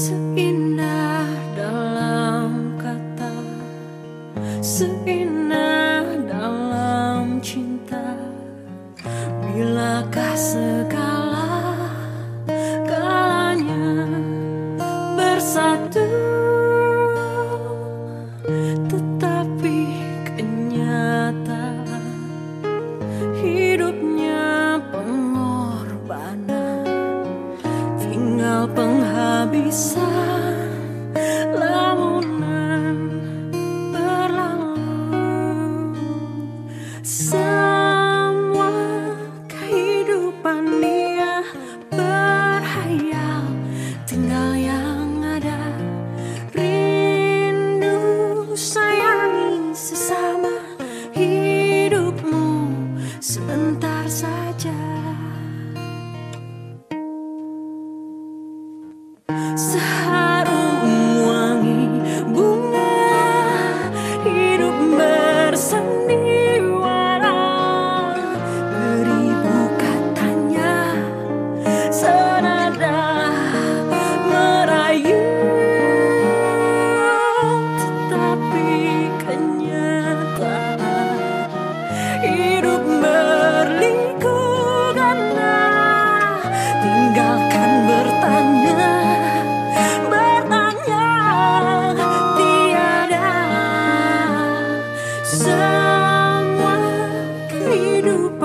Seindah dalam kata Seindah dalam cinta. Bila Bilakah segala Kalanya bersatu? bisa So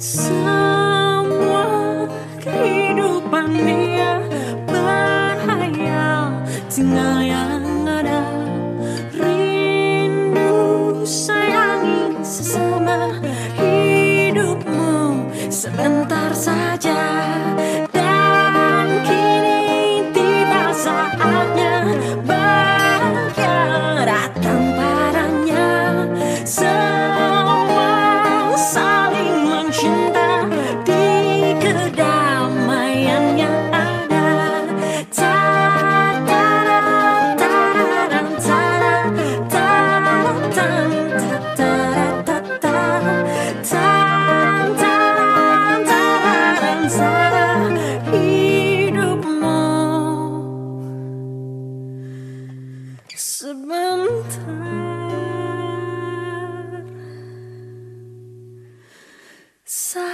Semua kehidupan dia bahaya. Tinggal yang ada Rindu sayangi sesama hidupmu. Sebentar saja So